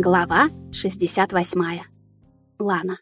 Глава 68. Лана.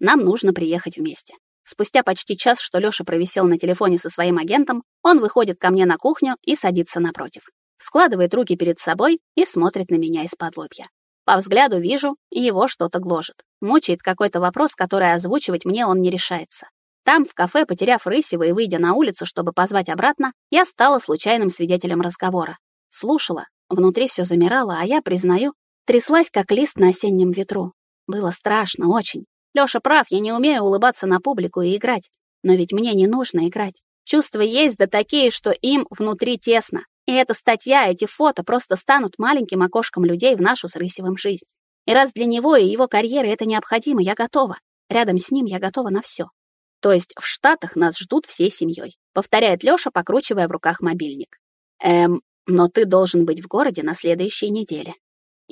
Нам нужно приехать вместе. Спустя почти час, что Лёша провисел на телефоне со своим агентом, он выходит ко мне на кухню и садится напротив. Складывает руки перед собой и смотрит на меня из-под лобья. По взгляду вижу, его что-то гложет. Мучает какой-то вопрос, который озвучивать мне он не решается. Там, в кафе, потеряв Рысева и выйдя на улицу, чтобы позвать обратно, я стала случайным свидетелем разговора. Слушала, внутри все замирало, а я, признаю, тряслась, как лист на осеннем ветру. Было страшно, очень. Лёша прав, я не умею улыбаться на публику и играть. Но ведь мне не нужно играть. Чувства есть, да такие, что им внутри тесно. И эта статья, эти фото просто станут маленьким окошком людей в нашу с Рысевым жизнь. И раз для него и его карьеры это необходимо, я готова. Рядом с ним я готова на все. То есть в Штатах нас ждут всей семьей, повторяет Лёша, покручивая в руках мобильник. Эм, но ты должен быть в городе на следующей неделе.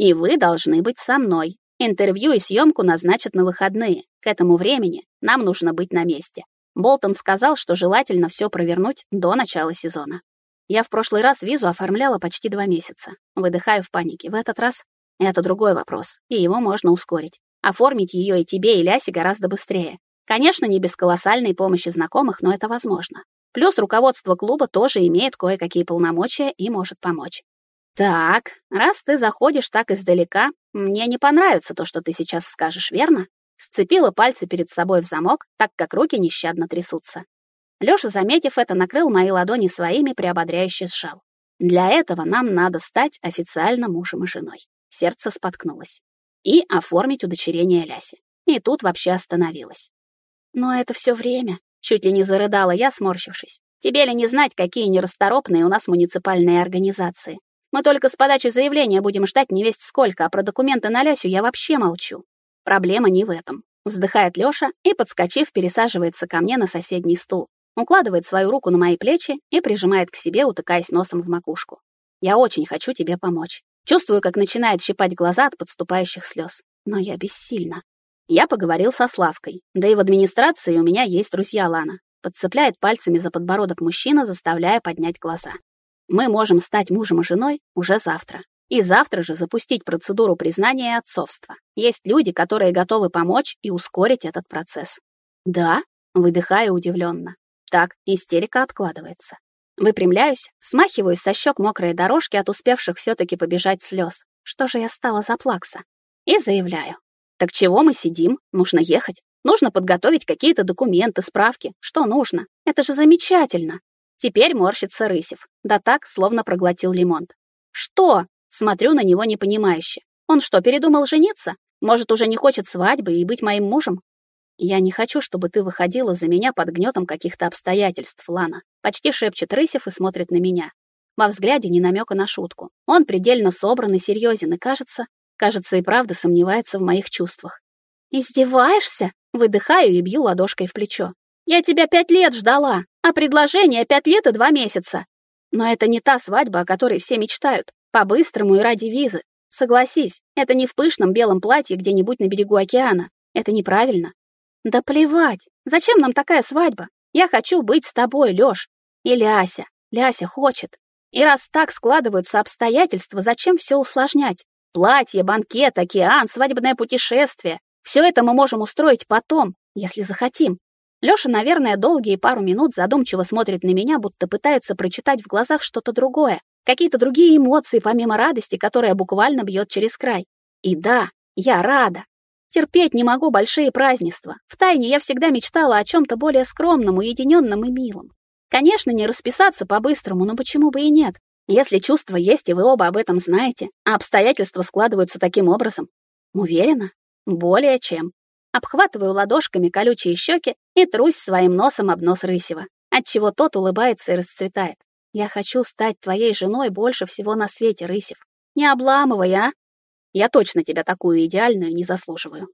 И вы должны быть со мной. Интервью и съемку назначат на выходные. К этому времени нам нужно быть на месте. Болтон сказал, что желательно все провернуть до начала сезона. Я в прошлый раз визу оформляла почти два месяца. Выдыхаю в панике. В этот раз это другой вопрос, и его можно ускорить. Оформить ее и тебе, и Лясе гораздо быстрее. Конечно, не без колоссальной помощи знакомых, но это возможно. Плюс руководство клуба тоже имеет кое-какие полномочия и может помочь. Так, раз ты заходишь так издалека, мне не понравится то, что ты сейчас скажешь, верно? Сцепила пальцы перед собой в замок, так как руки нещадно трясутся. Лёша, заметив это, накрыл мои ладони своими, приободряюще сжал. Для этого нам надо стать официально мужем и женой. Сердце споткнулось. И оформить удочерение Ляси. И тут вообще остановилась. Но это все время. Чуть ли не зарыдала я, сморщившись. Тебе ли не знать, какие нерасторопные у нас муниципальные организации? Мы только с подачи заявления будем ждать не весть сколько, а про документы на Лясю я вообще молчу. Проблема не в этом. Вздыхает Лёша и, подскочив, пересаживается ко мне на соседний стул. Укладывает свою руку на мои плечи и прижимает к себе, утыкаясь носом в макушку. Я очень хочу тебе помочь. Чувствую, как начинает щипать глаза от подступающих слез. Но я бессильна. Я поговорил со Славкой. Да и в администрации у меня есть друзья Лана. Подцепляет пальцами за подбородок мужчина, заставляя поднять глаза. Мы можем стать мужем и женой уже завтра. И завтра же запустить процедуру признания отцовства. Есть люди, которые готовы помочь и ускорить этот процесс. Да, выдыхаю удивленно. Так, истерика откладывается. Выпрямляюсь, смахиваю со щек мокрые дорожки от успевших все таки побежать слез. Что же я стала за плакса? И заявляю. Так чего мы сидим? Нужно ехать. Нужно подготовить какие-то документы, справки. Что нужно? Это же замечательно. Теперь морщится Рысев. Да так, словно проглотил лимон. Что? Смотрю на него непонимающе. Он что, передумал жениться? Может, уже не хочет свадьбы и быть моим мужем? Я не хочу, чтобы ты выходила за меня под гнетом каких-то обстоятельств, Лана. Почти шепчет Рысев и смотрит на меня. Во взгляде не намека на шутку. Он предельно собран и серьезен, и кажется, Кажется, и правда сомневается в моих чувствах. «Издеваешься?» Выдыхаю и бью ладошкой в плечо. «Я тебя пять лет ждала, а предложение пять лет и два месяца. Но это не та свадьба, о которой все мечтают. По-быстрому и ради визы. Согласись, это не в пышном белом платье где-нибудь на берегу океана. Это неправильно. Да плевать. Зачем нам такая свадьба? Я хочу быть с тобой, Лёш. И Ляся. Ляся хочет. И раз так складываются обстоятельства, зачем все усложнять? Платье, банкет, океан, свадебное путешествие. Все это мы можем устроить потом, если захотим. Лёша, наверное, долгие пару минут задумчиво смотрит на меня, будто пытается прочитать в глазах что-то другое, какие-то другие эмоции, помимо радости, которая буквально бьет через край. И да, я рада. Терпеть не могу большие празднества. Втайне я всегда мечтала о чем-то более скромном, уединенном и милом. Конечно, не расписаться по-быстрому, но почему бы и нет? Если чувства есть, и вы оба об этом знаете, а обстоятельства складываются таким образом, уверена? Более чем. Обхватываю ладошками колючие щеки и трусь своим носом об нос Рысева, отчего тот улыбается и расцветает. Я хочу стать твоей женой больше всего на свете, Рысев. Не обламывай, а? Я точно тебя такую идеальную не заслуживаю.